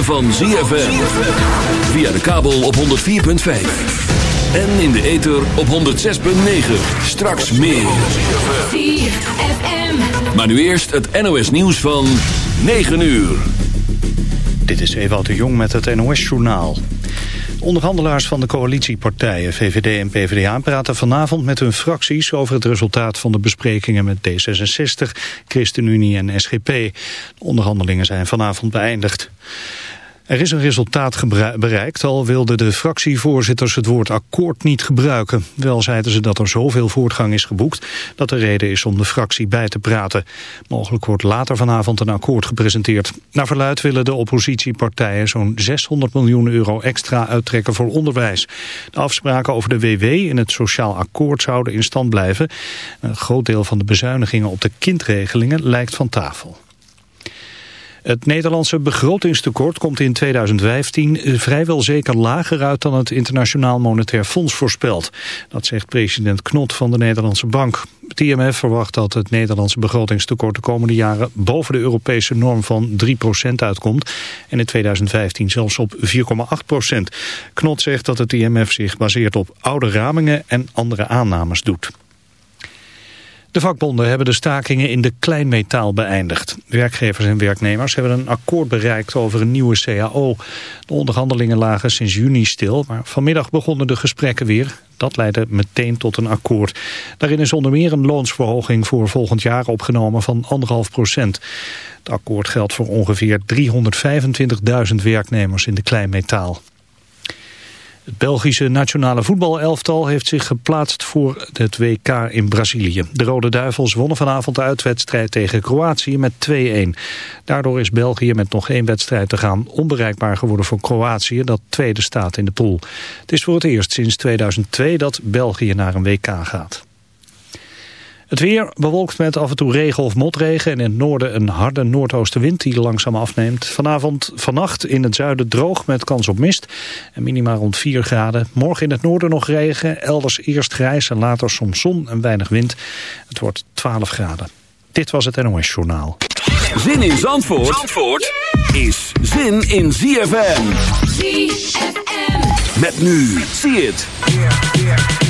ritme van ZFM. Via de kabel op 104.5. En in de ether op 106.9. Straks meer. ZFM. Maar nu eerst het NOS nieuws van 9 uur. Dit is Ewout de Jong met het NOS journaal. Onderhandelaars van de coalitiepartijen VVD en PvdA praten vanavond met hun fracties over het resultaat van de besprekingen met D66, ChristenUnie en SGP. De onderhandelingen zijn vanavond beëindigd. Er is een resultaat bereikt, al wilden de fractievoorzitters het woord akkoord niet gebruiken. Wel zeiden ze dat er zoveel voortgang is geboekt dat er reden is om de fractie bij te praten. Mogelijk wordt later vanavond een akkoord gepresenteerd. Naar verluid willen de oppositiepartijen zo'n 600 miljoen euro extra uittrekken voor onderwijs. De afspraken over de WW in het sociaal akkoord zouden in stand blijven. Een groot deel van de bezuinigingen op de kindregelingen lijkt van tafel. Het Nederlandse begrotingstekort komt in 2015 vrijwel zeker lager uit dan het Internationaal Monetair Fonds voorspelt. Dat zegt president Knot van de Nederlandse Bank. Het IMF verwacht dat het Nederlandse begrotingstekort de komende jaren boven de Europese norm van 3% uitkomt. En in 2015 zelfs op 4,8%. Knot zegt dat het IMF zich baseert op oude ramingen en andere aannames doet. De vakbonden hebben de stakingen in de kleinmetaal beëindigd. Werkgevers en werknemers hebben een akkoord bereikt over een nieuwe CAO. De onderhandelingen lagen sinds juni stil, maar vanmiddag begonnen de gesprekken weer. Dat leidde meteen tot een akkoord. Daarin is onder meer een loonsverhoging voor volgend jaar opgenomen van 1,5 procent. Het akkoord geldt voor ongeveer 325.000 werknemers in de kleinmetaal. Het Belgische nationale voetbalelftal heeft zich geplaatst voor het WK in Brazilië. De Rode Duivels wonnen vanavond de uitwedstrijd tegen Kroatië met 2-1. Daardoor is België met nog één wedstrijd te gaan onbereikbaar geworden voor Kroatië, dat tweede staat in de pool. Het is voor het eerst sinds 2002 dat België naar een WK gaat. Het weer bewolkt met af en toe regen of motregen... en in het noorden een harde noordoostenwind die langzaam afneemt. Vanavond, vannacht in het zuiden droog met kans op mist. En minima rond 4 graden. Morgen in het noorden nog regen. Elders eerst grijs en later soms zon en weinig wind. Het wordt 12 graden. Dit was het NOS Journaal. Zin in Zandvoort, Zandvoort is zin in ZFM. ZFM. Met nu. Zie het.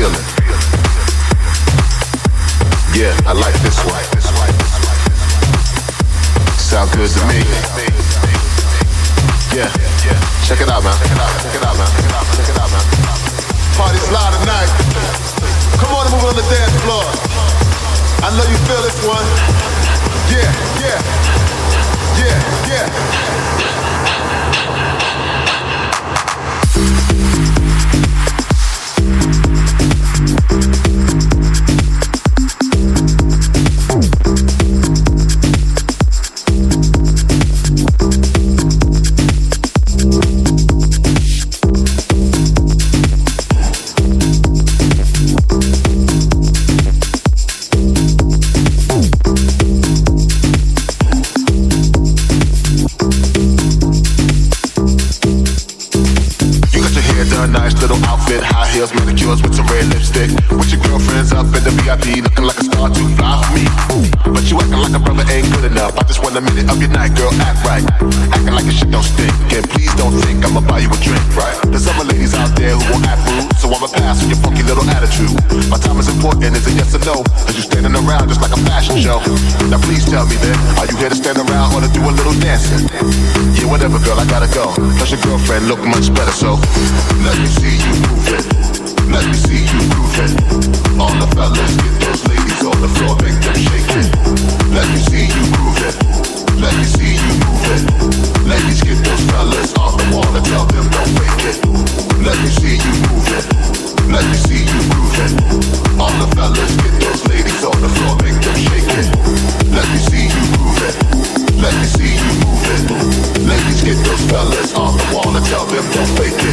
Yeah, I like this one. Sound good to me. Yeah, check it out, man. Check it out, man. Check it out, man. Party's loud tonight. Come on and move on the dance floor. I know you feel this one. Yeah, yeah, yeah, yeah. Night, girl, act right. Acting like your shit don't stink. And please don't think I'ma buy you a drink, right? There's other ladies out there who won't act rude, so I'ma pass on your funky little attitude. My time is important, is it yes or no? Cause you standing around just like a fashion show. Now please tell me then, are you here to stand around or to do a little dancing? Yeah, whatever, girl, I gotta go. Cause your girlfriend look much better, so let me see you move it. Let me see you move it. All the fellas get those ladies on the floor, make them shake it. Let me see you move it. Let me see you move it. Ladies get those fellas on the wall and tell them don't fake it. Let me see you move it. Let me see you move it. All the fellas get those ladies on the floor, make them shake. Let me see you move it. Let me see you move it. Ladies get those fellas on the wall and tell them don't fake.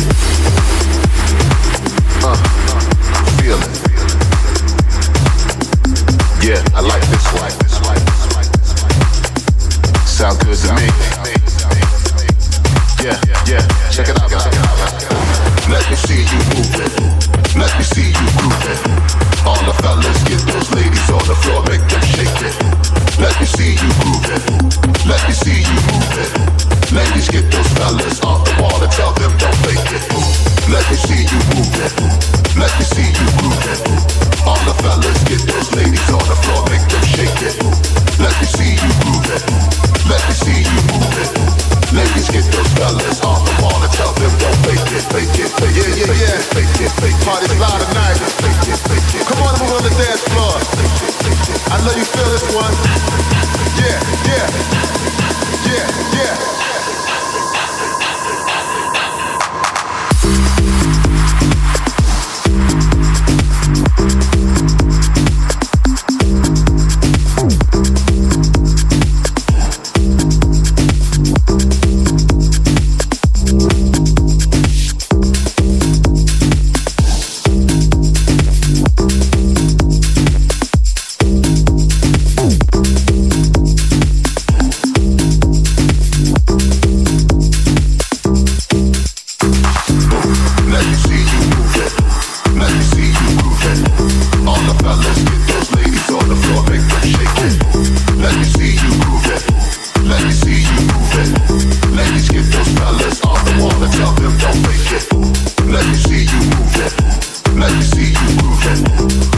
It.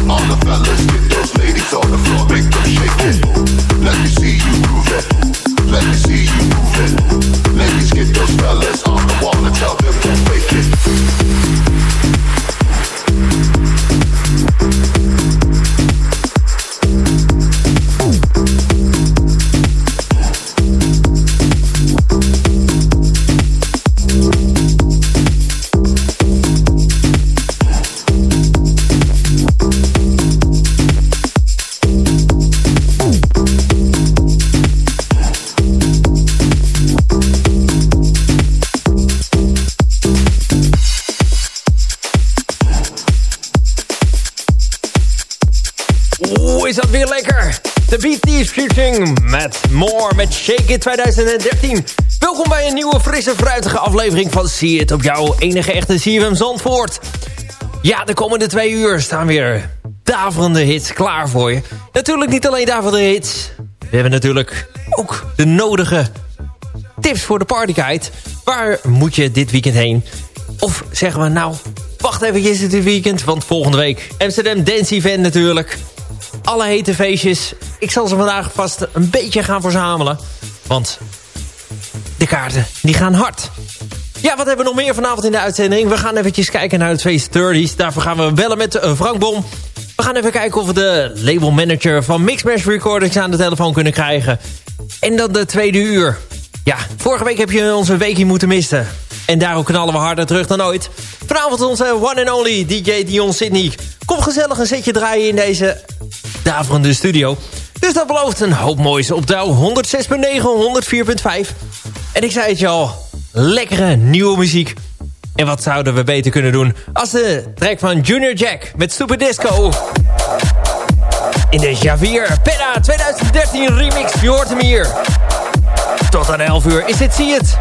All the fellas get those ladies on the floor, make them shake it. Let me see you met Shake It 2013. Welkom bij een nieuwe frisse fruitige aflevering van See It op jouw enige echte CFM Zandvoort. Ja, de komende twee uur staan weer daverende hits klaar voor je. Natuurlijk niet alleen daverende hits. We hebben natuurlijk ook de nodige tips voor de partyguide. Waar moet je dit weekend heen? Of zeggen we nou, wacht eventjes dit weekend, want volgende week Amsterdam Dance Event natuurlijk. Alle hete feestjes. Ik zal ze vandaag vast een beetje gaan verzamelen. Want de kaarten, die gaan hard. Ja, wat hebben we nog meer vanavond in de uitzending? We gaan eventjes kijken naar de twee sturdies. Daarvoor gaan we bellen met uh, Frank Bom. We gaan even kijken of we de labelmanager van Mixmash Recordings aan de telefoon kunnen krijgen. En dan de tweede uur. Ja, vorige week heb je onze weekje moeten missen. En daarom knallen we harder terug dan ooit. Vanavond onze one and only DJ Dion Sydney. Kom gezellig een setje draaien in deze daverende studio. Dus dat belooft een hoop moois op de 106.9, 104.5. En ik zei het je al, lekkere nieuwe muziek. En wat zouden we beter kunnen doen als de track van Junior Jack met Super Disco. In de Javier Penna 2013 remix, je hem hier. Tot aan 11 uur is dit Zie het.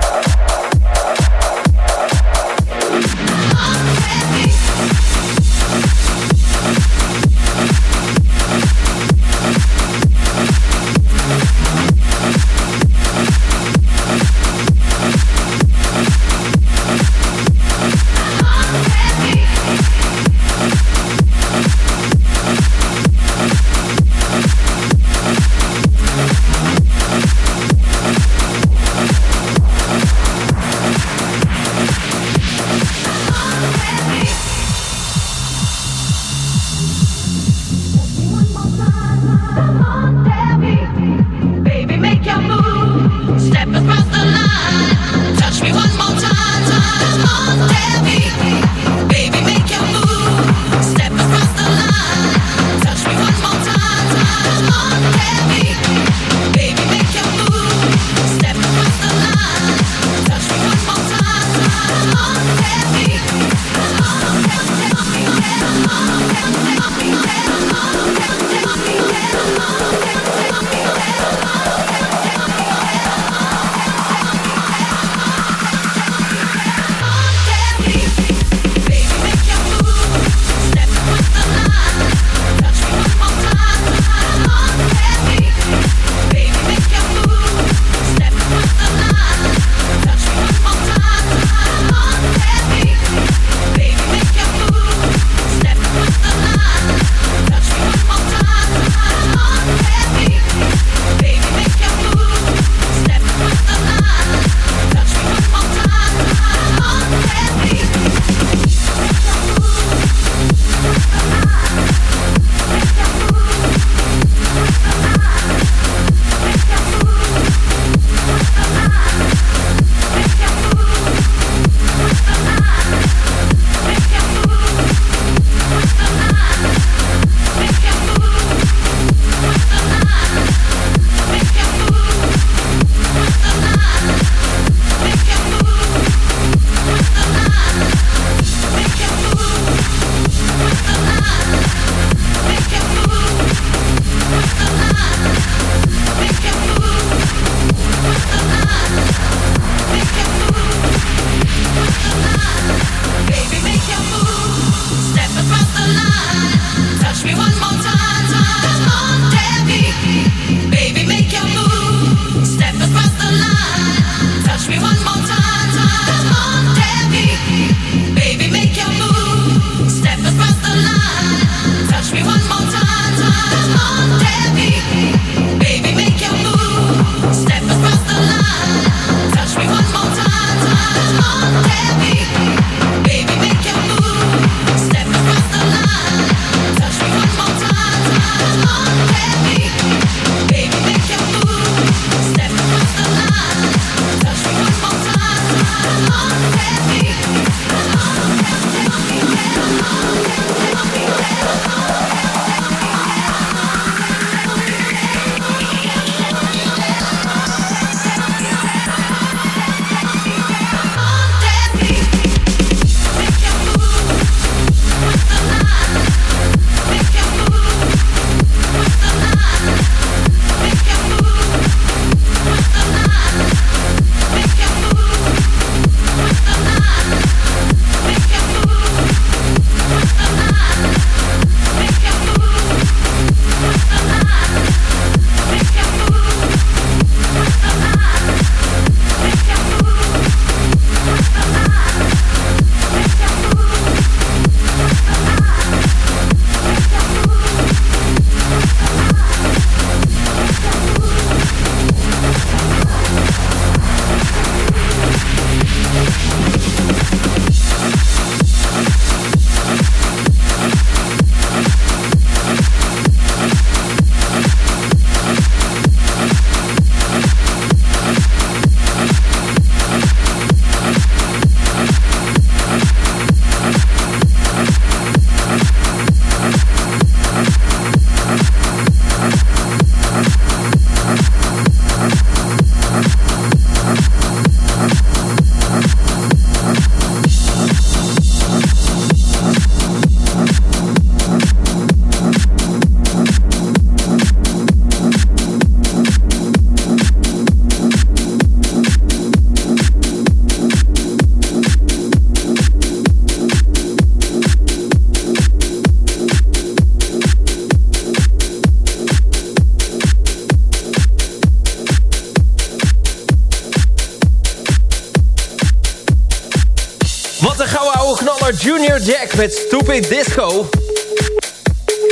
Met Stupid Disco.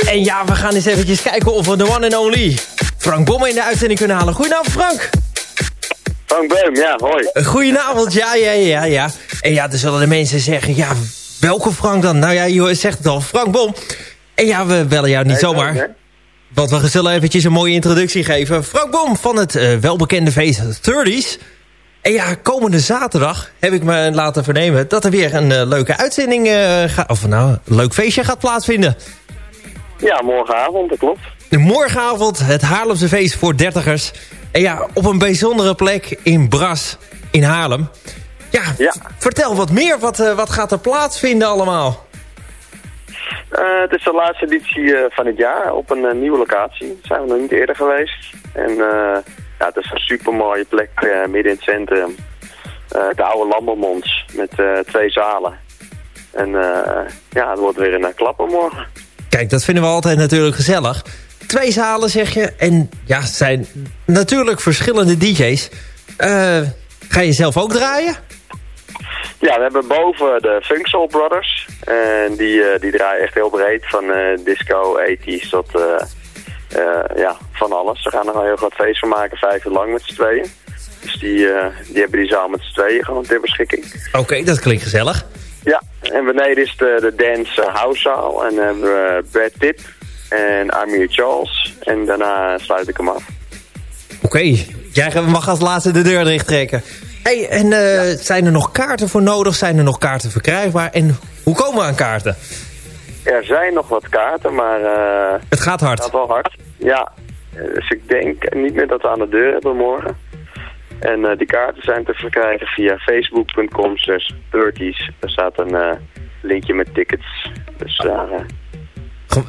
En ja, we gaan eens eventjes kijken of we de one and only Frank Bomme in de uitzending kunnen halen. Goedenavond Frank. Frank Beum, ja, hoi. Goedenavond, ja, ja, ja, ja. En ja, dan zullen de mensen zeggen, ja, welke Frank dan? Nou ja, je zegt het al, Frank Bom. En ja, we bellen jou niet zomaar. Want we zullen eventjes een mooie introductie geven. Frank Bom van het uh, welbekende feest 30s. En ja, komende zaterdag heb ik me laten vernemen... dat er weer een uh, leuke uitzending uh, gaat... of nou, een leuk feestje gaat plaatsvinden. Ja, morgenavond, dat klopt. Morgenavond het Haarlemse feest voor dertigers. En ja, op een bijzondere plek in Bras, in Haarlem. Ja, ja. vertel wat meer. Wat, uh, wat gaat er plaatsvinden allemaal? Uh, het is de laatste editie uh, van het jaar op een uh, nieuwe locatie. Zijn we nog niet eerder geweest. En ja, het is een super mooie plek midden in het centrum. de oude Lambermons met twee zalen. En ja, het wordt weer een klapper morgen. Kijk, dat vinden we altijd natuurlijk gezellig. Twee zalen zeg je. En ja, het zijn natuurlijk verschillende DJ's. ga je zelf ook draaien? Ja, we hebben boven de Funk Soul Brothers. En die, uh, die draaien echt heel breed. Van uh, disco, 80s tot uh, ja, van alles. Ze gaan er een heel groot feest van maken, vijf uur lang met z'n tweeën. Dus die, die hebben die zaal met z'n tweeën gewoon ter beschikking. Oké, okay, dat klinkt gezellig. Ja, en beneden is de, de dance housezaal. En dan hebben we Brad Pitt en Amir Charles. En daarna sluit ik hem af. Oké, okay. jij mag als laatste de deur dicht trekken. Hey, en uh, ja. zijn er nog kaarten voor nodig? Zijn er nog kaarten verkrijgbaar? En hoe komen we aan kaarten? Er zijn nog wat kaarten, maar... Uh, het gaat hard. Het gaat wel hard, ja. Dus ik denk niet meer dat we aan de deur hebben morgen. En uh, die kaarten zijn te verkrijgen via facebook.com slash 30s. Er staat een linkje met tickets. Dus daar...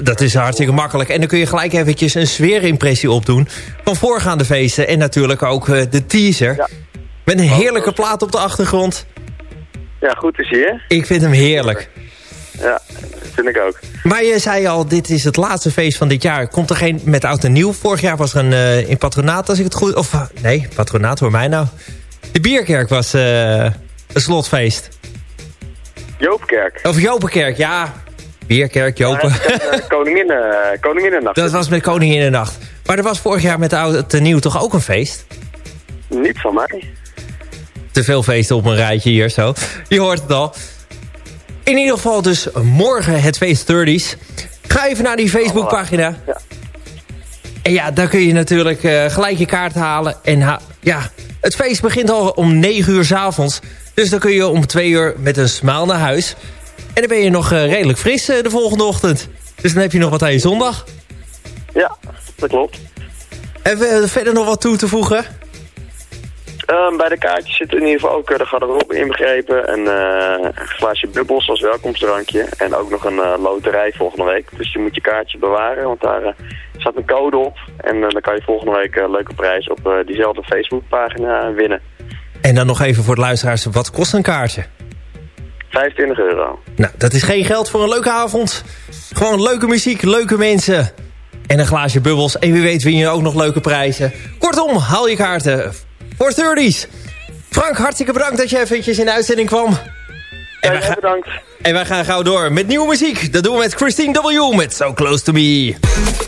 Dat is hartstikke makkelijk. En dan kun je gelijk eventjes een sfeerimpressie opdoen van voorgaande feesten. En natuurlijk ook de teaser. Ja. Met een heerlijke plaat op de achtergrond. Ja, goed te zien. Ik vind hem heerlijk. Ja, vind ik ook. Maar je zei al, dit is het laatste feest van dit jaar. Komt er geen met oud en nieuw? Vorig jaar was er een uh, in Patronaat, als ik het goed... Of uh, nee, Patronaat, voor mij nou. De Bierkerk was uh, een slotfeest. Joopkerk. Of Jopenkerk, ja. Bierkerk, Jopen. Ja, koningin, Koninginnennacht. Dat was met Koninginnennacht. Maar er was vorig jaar met oud en nieuw toch ook een feest? Niet van mij te veel feesten op een rijtje hier zo. Je hoort het al. In ieder geval dus morgen het feest 30s. Ga even naar die Facebookpagina. Ja. En ja, daar kun je natuurlijk uh, gelijk je kaart halen. En ha ja, het feest begint al om 9 uur s avonds. Dus dan kun je om 2 uur met een smaal naar huis. En dan ben je nog uh, redelijk fris uh, de volgende ochtend. Dus dan heb je nog wat aan je zondag. Ja, dat klopt. En verder nog wat toe te voegen? Um, bij de kaartjes zit in ieder geval ook de garderobe inbegrepen. En uh, een glaasje bubbels als welkomstdrankje. En ook nog een uh, loterij volgende week. Dus je moet je kaartje bewaren, want daar uh, staat een code op. En dan kan je volgende week een leuke prijs op diezelfde Facebookpagina winnen. En dan nog even voor de luisteraars, wat kost een kaartje? 25 euro. Nou, dat is geen geld voor een leuke avond. Gewoon leuke muziek, leuke mensen. En een glaasje bubbels. En wie weet win je ook nog leuke prijzen. Kortom, haal je kaarten voor 30s. Frank, hartstikke bedankt dat je eventjes in de uitzending kwam. En wij, gaan, bedankt. en wij gaan gauw door met nieuwe muziek. Dat doen we met Christine W. met So Close To Me.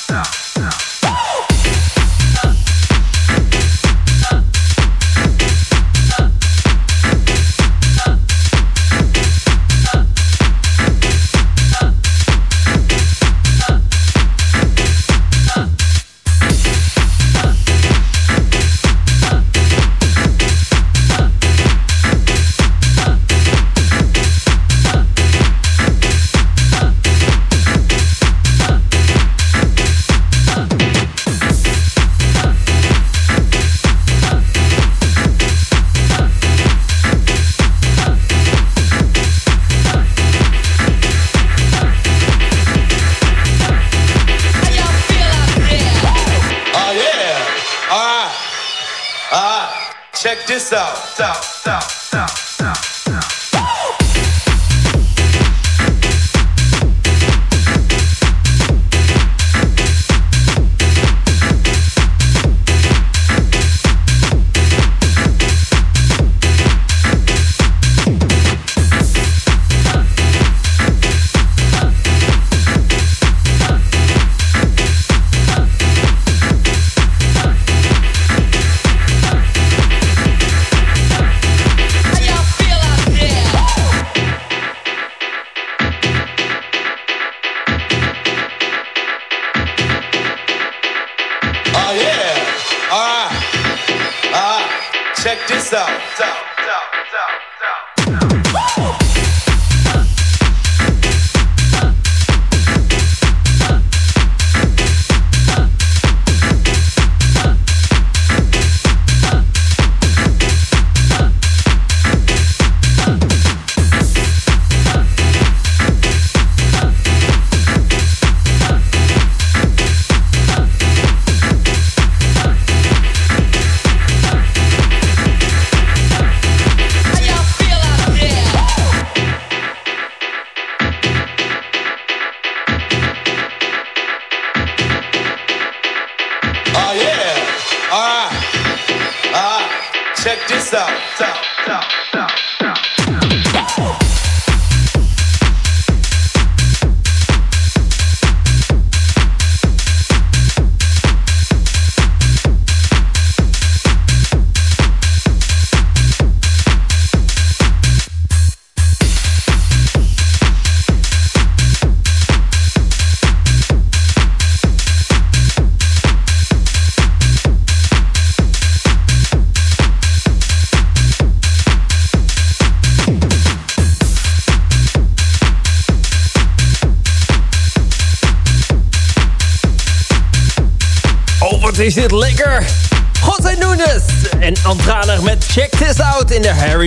Is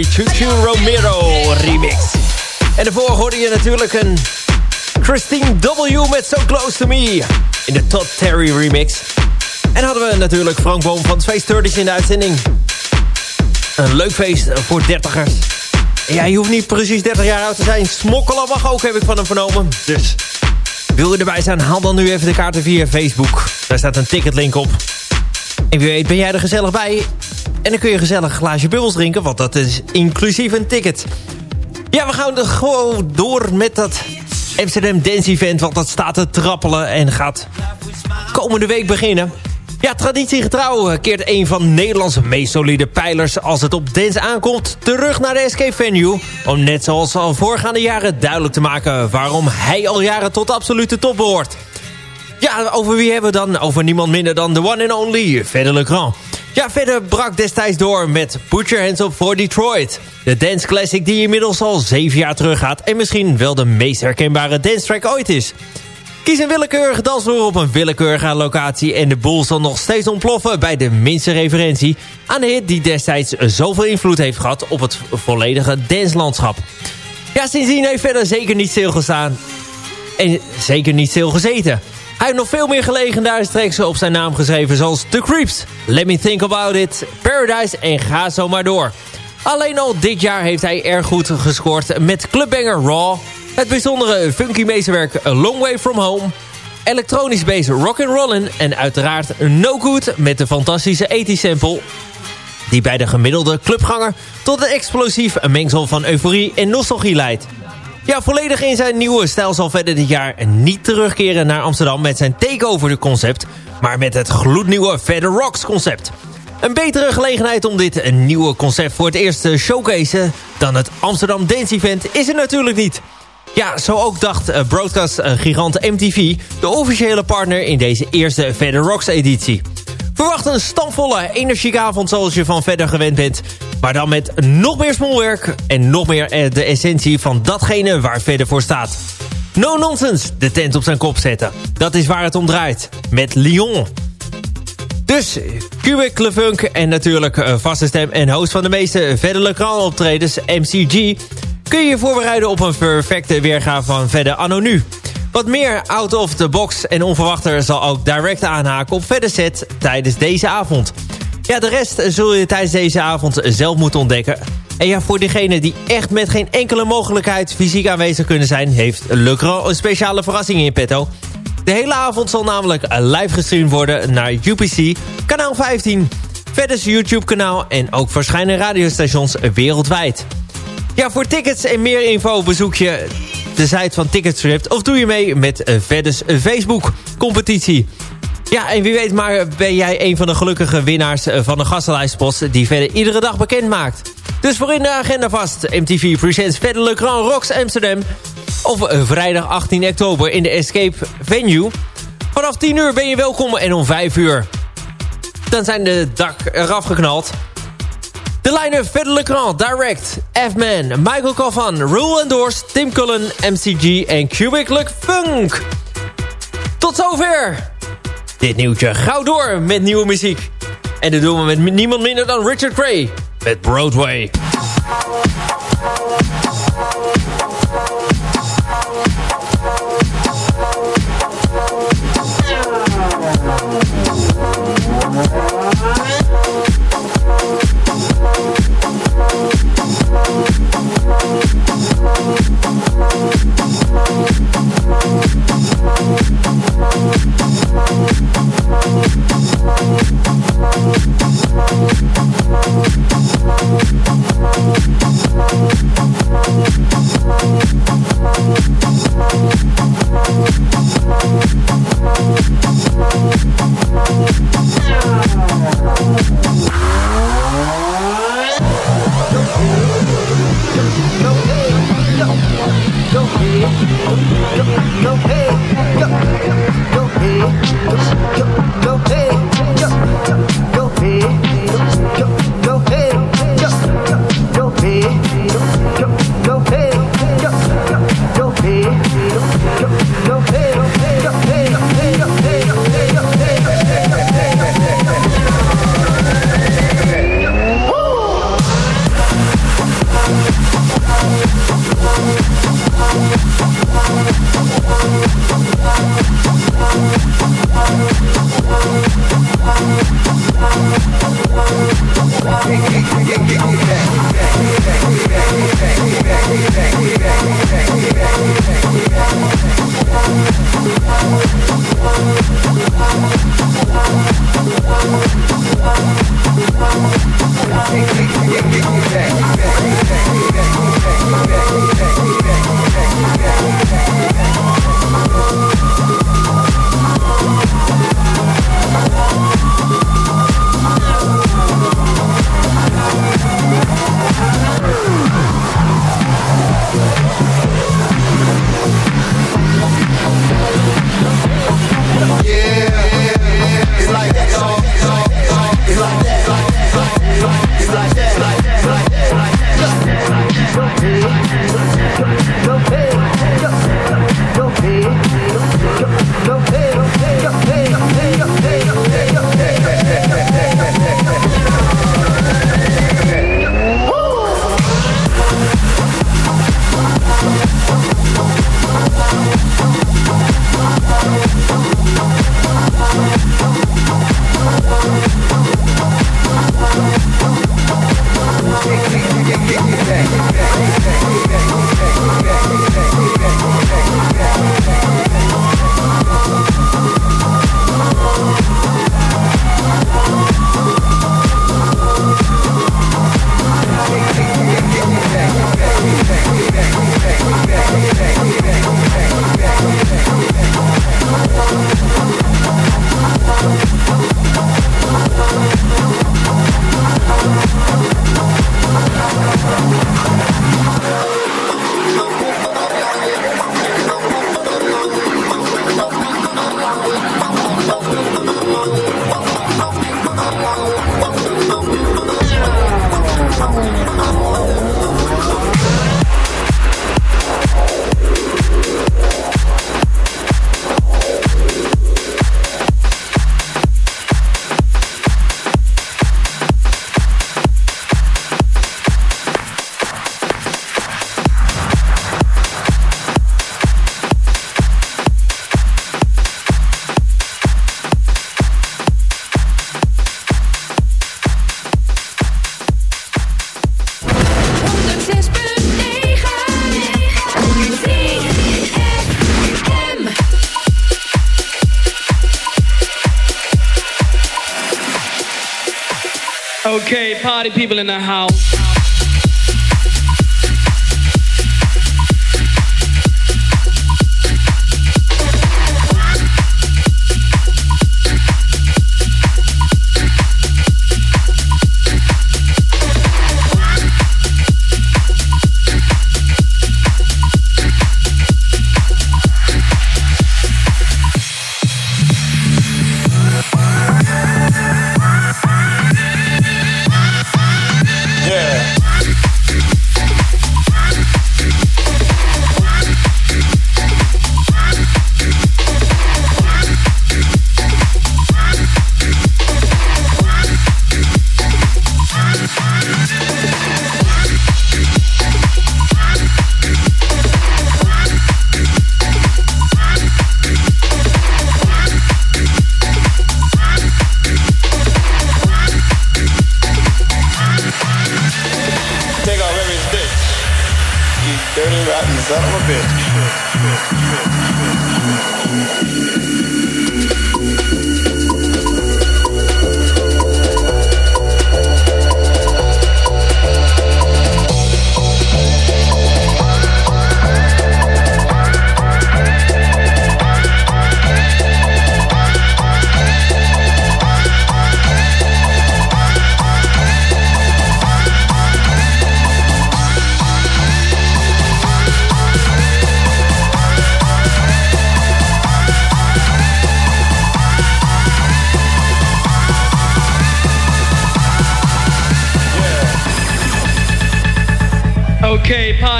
Choo Choo Romero remix. En daarvoor hoorde je natuurlijk een Christine W. met So Close To Me in de Todd Terry remix. En hadden we natuurlijk Frank Boom van Space 30 in de uitzending. Een leuk feest voor dertigers. Ja, je hoeft niet precies 30 jaar oud te zijn. Smokkelen mag ook, heb ik van hem vernomen. Dus wil je erbij zijn, haal dan nu even de kaarten via Facebook. Daar staat een ticketlink op. En wie weet ben jij er gezellig bij. En dan kun je gezellig een glaasje bubbels drinken, want dat is inclusief een ticket. Ja, we gaan gewoon door met dat Amsterdam Dance Event, want dat staat te trappelen en gaat komende week beginnen. Ja, traditiegetrouw keert een van Nederlands meest solide pijlers als het op dance aankomt terug naar de Escape Venue. Om net zoals al voorgaande jaren duidelijk te maken waarom hij al jaren tot absolute top behoort. Ja, over wie hebben we dan? Over niemand minder dan de one and only Verder Legrand. Ja, verder brak destijds door met Your Hands Up for Detroit. De dance classic die inmiddels al zeven jaar teruggaat... en misschien wel de meest herkenbare dance track ooit is. Kies een willekeurige dansvloer op een willekeurige locatie... en de boel zal nog steeds ontploffen bij de minste referentie... aan de hit die destijds zoveel invloed heeft gehad... op het volledige danslandschap. Ja, sindsdien heeft verder zeker niet stilgestaan. En zeker niet stilgezeten. Hij heeft nog veel meer gelegendarische tracks op zijn naam geschreven... zoals The Creeps, Let Me Think About It, Paradise en ga zo maar door. Alleen al dit jaar heeft hij erg goed gescoord met clubbanger Raw... het bijzondere funky meesterwerk A Long Way From Home... elektronisch based Rock'n'Rollin en uiteraard No Good met de fantastische 80 sample. Die bij de gemiddelde clubganger tot een explosief mengsel van euforie en nostalgie leidt. Ja, volledig in zijn nieuwe stijl zal verder dit jaar niet terugkeren naar Amsterdam met zijn takeover concept, maar met het gloednieuwe Verder Rocks concept. Een betere gelegenheid om dit nieuwe concept voor het eerst te showcase dan het Amsterdam Dance Event is er natuurlijk niet. Ja, zo ook dacht eh, broadcast-gigant MTV, de officiële partner in deze eerste Verder Rocks editie. Verwacht een stamvolle, energieke avond zoals je van verder gewend bent. Maar dan met nog meer smolwerk en nog meer eh, de essentie van datgene waar verder voor staat. No nonsense, de tent op zijn kop zetten. Dat is waar het om draait. Met Lyon. Dus Cubic Lefunk en natuurlijk eh, vaste stem en host van de meeste verdere optredens, MCG... kun je je voorbereiden op een perfecte weergave van verder anno nu. Wat meer out of the box en onverwachter zal ook direct aanhaken op verder set tijdens deze avond. Ja, de rest zul je tijdens deze avond zelf moeten ontdekken. En ja, voor diegenen die echt met geen enkele mogelijkheid fysiek aanwezig kunnen zijn... heeft Le een speciale verrassing in petto. De hele avond zal namelijk live gestreamd worden naar UPC, kanaal 15... Verder's YouTube-kanaal en ook verschillende radiostations wereldwijd. Ja, voor tickets en meer info bezoek je de site van Ticketstrip... of doe je mee met Verder's Facebook-competitie. Ja, en wie weet maar ben jij een van de gelukkige winnaars eh, van de gastenlijstpost... die verder iedere dag bekend maakt. Dus voor in de agenda vast. MTV presents verder Le Grand Rocks Amsterdam. Of eh, vrijdag 18 oktober in de Escape Venue. Vanaf 10 uur ben je welkom en om 5 uur... dan zijn de dak eraf geknald. De line-up verder Le Grand, Direct, F-Man, Michael Covan, Rule Endors, Tim Cullen, MCG en Cubic Luck Funk. Tot zover! dit nieuwtje gauw door met nieuwe muziek. En dat doen we met niemand minder dan Richard Gray met Broadway. Okay, party people in the house.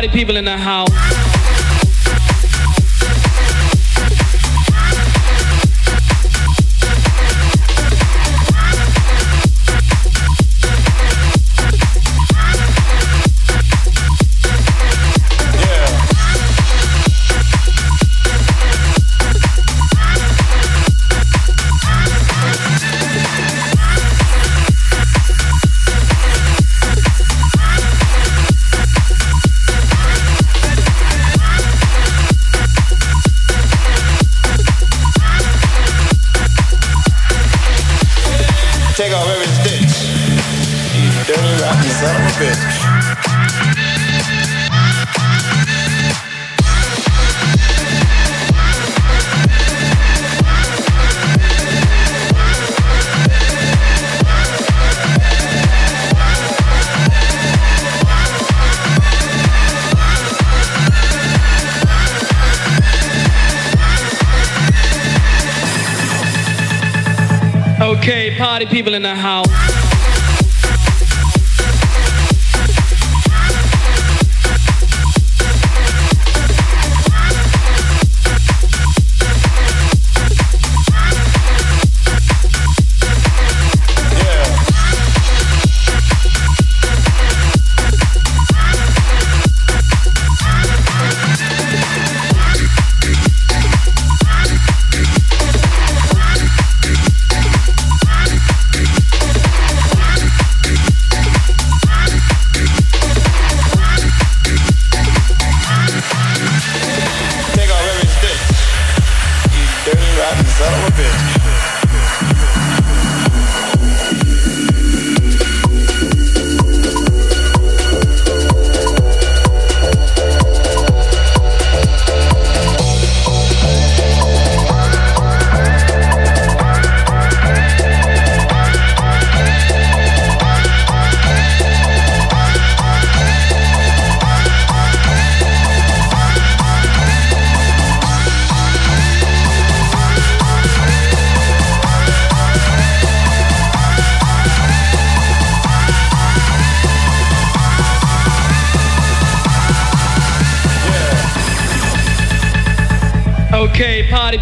People in the house. People in the house.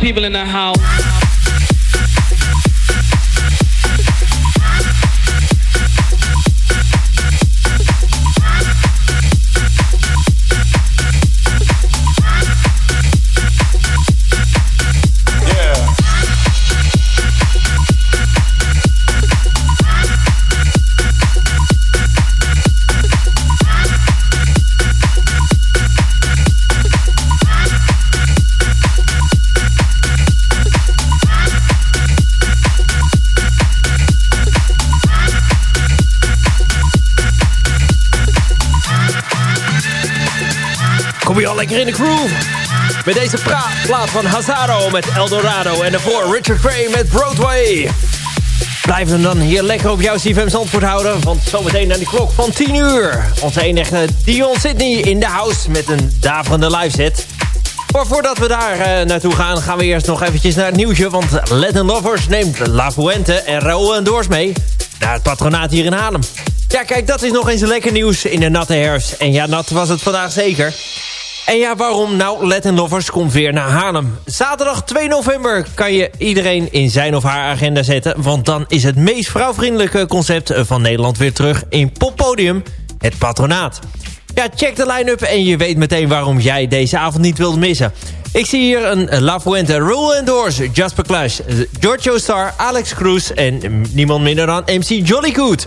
People in the house. Met deze plaat van Hazaro met Eldorado. En daarvoor Richard Gray met Broadway. Blijf hem dan hier lekker op jouw CFM Zandvoort houden. Want zometeen naar de klok van 10 uur. Onze enige Dion Sydney in de house met een daverende live set. Maar voordat we daar uh, naartoe gaan, gaan we eerst nog eventjes naar het nieuwtje. Want Latin Lovers neemt La Fuente en Raoul en Doors mee naar het patronaat hier in Haarlem. Ja, kijk, dat is nog eens een lekker nieuws in de natte herfst. En ja, nat was het vandaag zeker. En ja, waarom? Nou, Latin Lovers komt weer naar Haarlem. Zaterdag 2 november kan je iedereen in zijn of haar agenda zetten... want dan is het meest vrouwvriendelijke concept van Nederland weer terug in poppodium, het patronaat. Ja, check de line-up en je weet meteen waarom jij deze avond niet wilt missen. Ik zie hier een La Fuente, Rule and Doors, Jasper Clash, Giorgio Star, Alex Cruz en niemand minder dan MC Jolly Good.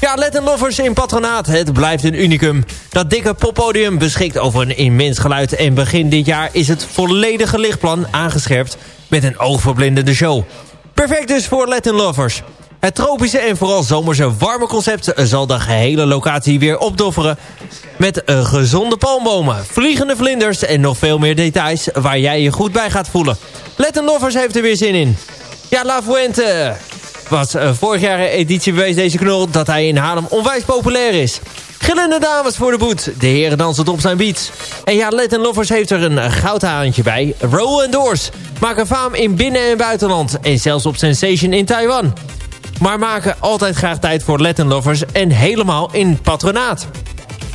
Ja, Let Lovers in Patronaat, het blijft een unicum. Dat dikke poppodium beschikt over een immens geluid... en begin dit jaar is het volledige lichtplan aangescherpt... met een oogverblindende show. Perfect dus voor Let Lovers. Het tropische en vooral zomerse warme concept zal de gehele locatie weer opdofferen. Met gezonde palmbomen, vliegende vlinders en nog veel meer details waar jij je goed bij gaat voelen. Let Lovers heeft er weer zin in. Ja, La Fuente was uh, vorig jaar editie bewees deze knul dat hij in Haarlem onwijs populair is. Gillende dames voor de boet. De heren dansen op zijn beats. En ja, Let Lovers heeft er een goudhaantje bij. Roll Doors maken faam in binnen- en buitenland. En zelfs op Sensation in Taiwan maar maken altijd graag tijd voor Latin Lovers en helemaal in patronaat.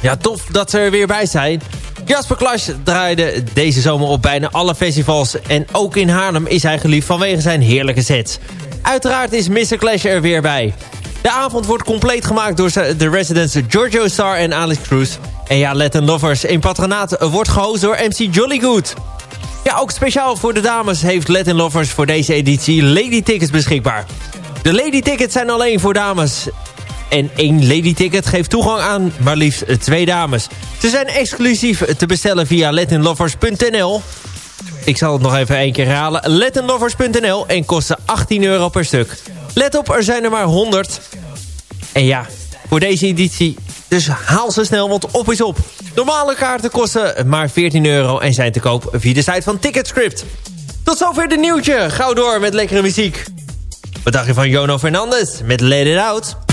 Ja, tof dat ze er weer bij zijn. Jasper Clash draaide deze zomer op bijna alle festivals... en ook in Haarlem is hij geliefd vanwege zijn heerlijke sets. Uiteraard is Mr. Clash er weer bij. De avond wordt compleet gemaakt door de residents Giorgio Star en Alex Cruz. En ja, Latin Lovers in patronaat wordt gehost door MC Jolly Good. Ja, ook speciaal voor de dames heeft Latin Lovers voor deze editie Lady Tickets beschikbaar. De Lady Tickets zijn alleen voor dames. En één Lady Ticket geeft toegang aan maar liefst twee dames. Ze zijn exclusief te bestellen via latinlovers.nl. Ik zal het nog even één keer herhalen. latinlovers.nl en kosten 18 euro per stuk. Let op, er zijn er maar 100. En ja, voor deze editie, dus haal ze snel, want op is op. Normale kaarten kosten maar 14 euro en zijn te koop via de site van Ticketscript. Tot zover de nieuwtje. Gauw door met lekkere muziek. Wat dacht je van Jono Fernandez met Let It Out?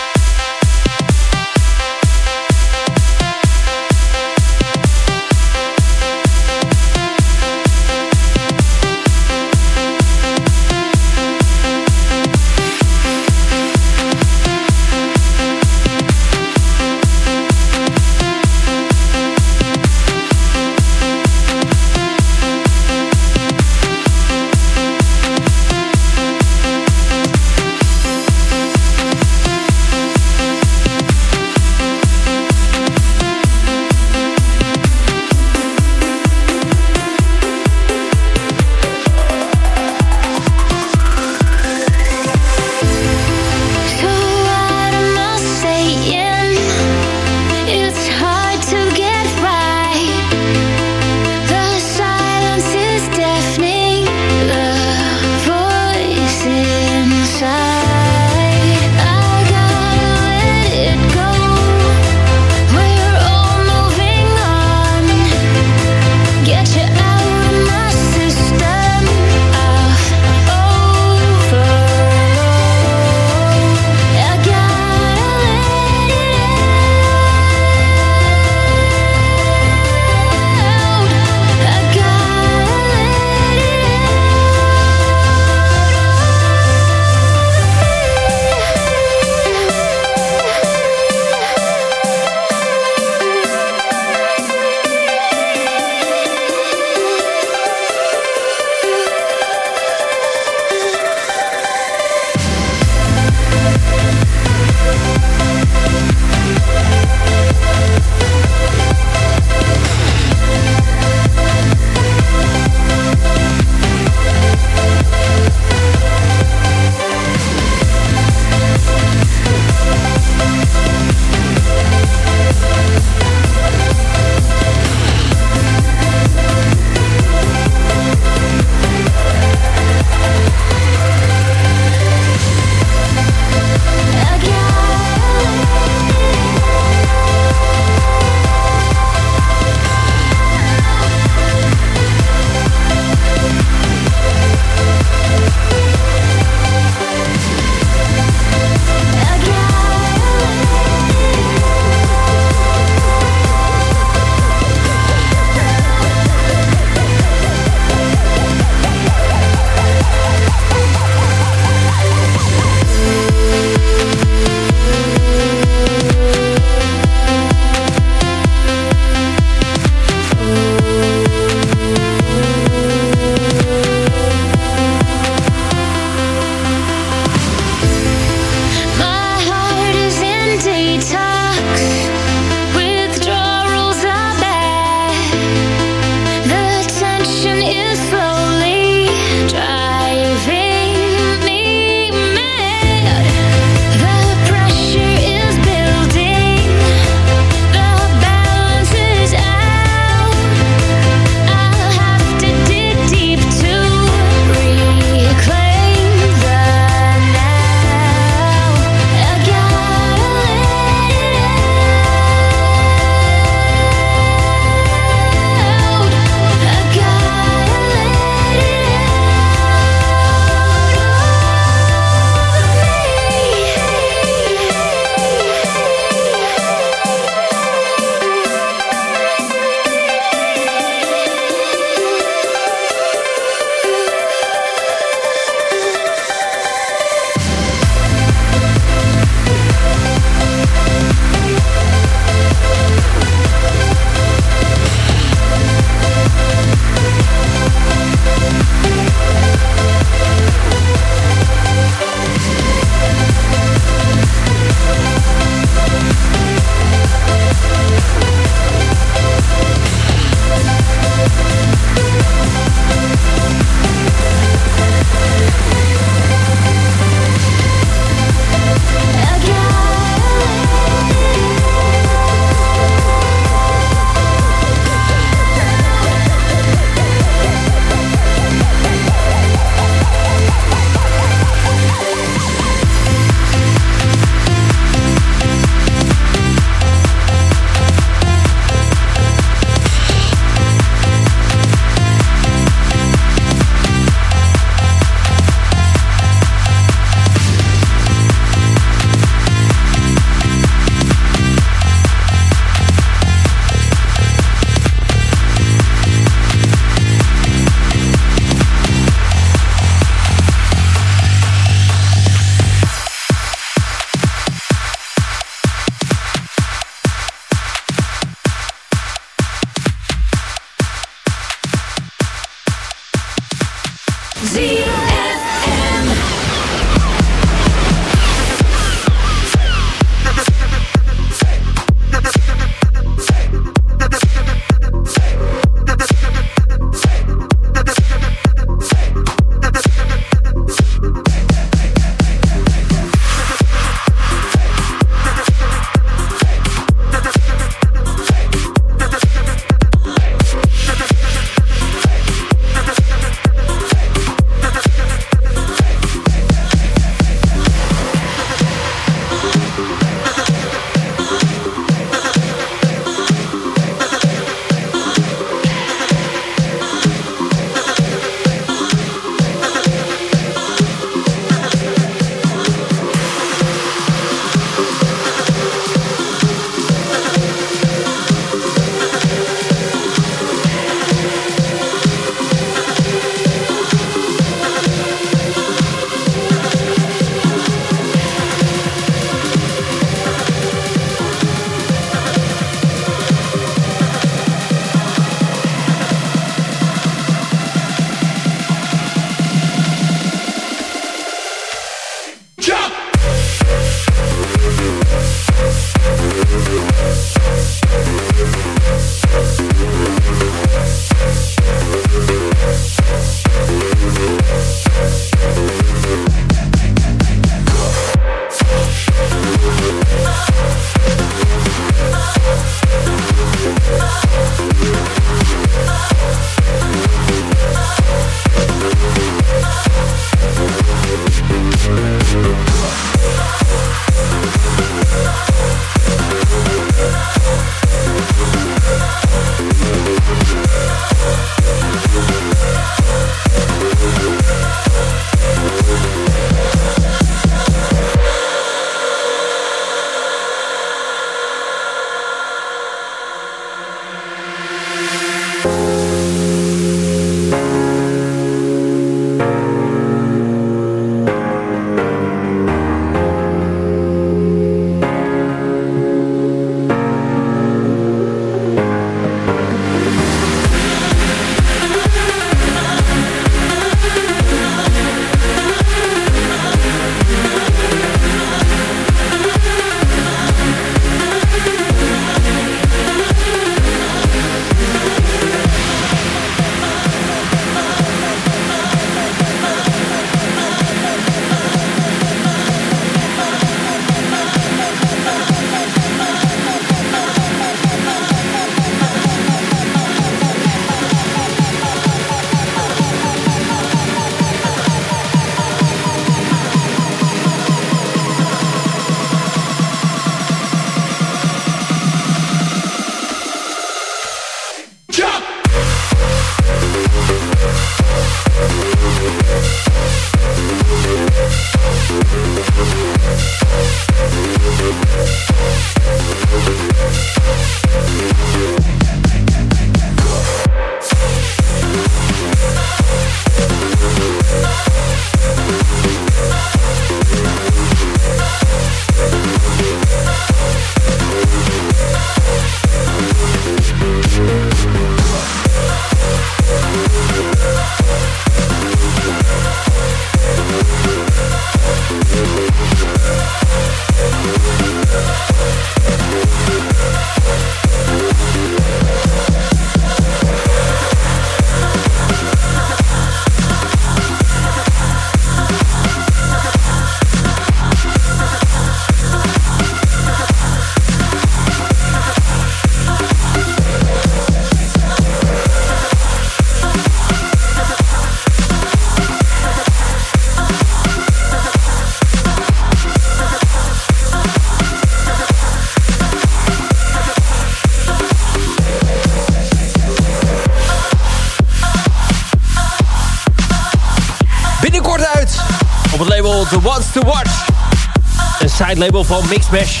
Label van Mixmash.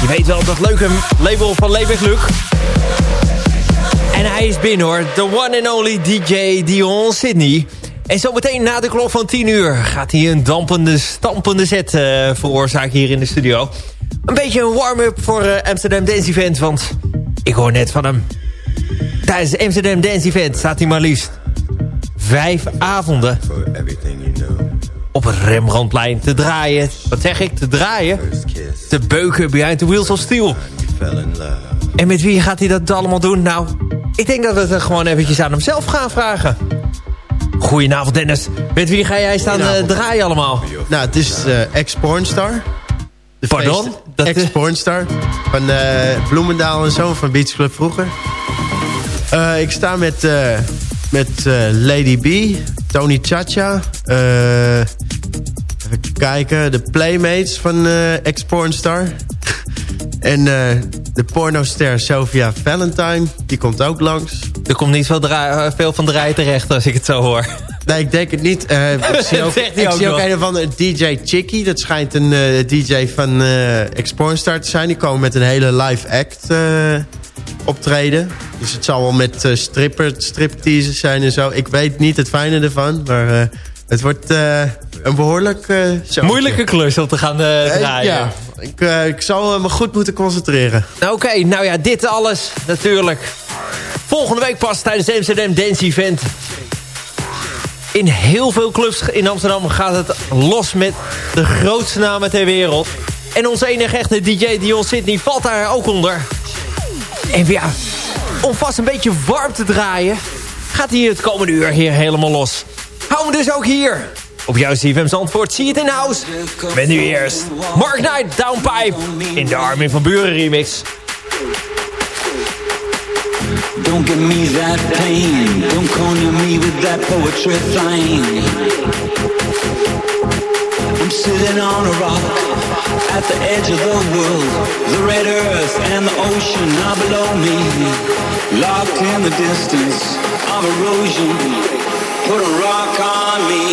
Je weet wel, dat leuke label van Lebeck Luc. En hij is binnen hoor. The one and only DJ Dion Sydney. En zometeen na de klok van 10 uur gaat hij een dampende, stampende set uh, veroorzaken hier in de studio. Een beetje een warm-up voor uh, Amsterdam Dance Event, want ik hoor net van hem. Tijdens het Amsterdam Dance Event staat hij maar liefst vijf avonden op het Rembrandtplein te draaien. Wat zeg ik? Te draaien? Te beuken behind the wheels of steel. En met wie gaat hij dat allemaal doen? Nou, ik denk dat we het gewoon eventjes aan hemzelf gaan vragen. Goedenavond Dennis. Met wie ga jij staan uh, draaien allemaal? Nou, het is uh, ex-pornstar. Pardon? Ex-pornstar. Van uh, Bloemendaal en zo, van Beach Club vroeger. ik sta met met Lady B, Tony Chacha. Uh, even kijken, de Playmates van uh, ex-pornstar. en de pornoster Sophia Valentine, die komt ook langs. Er komt niet veel, veel van draaien terecht als ik het zo hoor. Nee, ik denk het niet. ik zie ook, ik ook, zie ook een van de DJ Chicky. Dat schijnt een DJ van ex-pornstar te zijn. Die komen met een hele live act optreden. Dus het zal wel met uh, stripper, stripteasers zijn en zo. Ik weet niet het fijne ervan, maar uh, het wordt uh, een behoorlijk... Moeilijke klus om te gaan draaien. ja, ik, ik zal me goed moeten concentreren. Oké, okay, nou ja, dit alles natuurlijk. Volgende week pas tijdens de Amsterdam Dance Event. In heel veel clubs in Amsterdam gaat het los met de grootste namen ter wereld. En onze enige echte DJ Dion Sydney valt daar ook onder. En ja, om vast een beetje warm te draaien... gaat hij het komende uur hier helemaal los. Hou me dus ook hier. Op jouw CFM Zandvoort, zie het in house. Met nu eerst Mark Knight Downpipe in de Armin van Buren remix. Don't give me that pain. Don't corner me with that poetry thing. I'm sitting on a rock. at the edge of the world, the red earth and the ocean are below me, locked in the distance of erosion. Put a rock on me.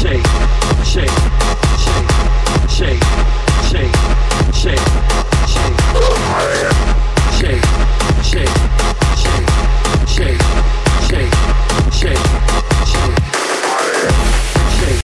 Shake, shake, shake, shake, shake, shake.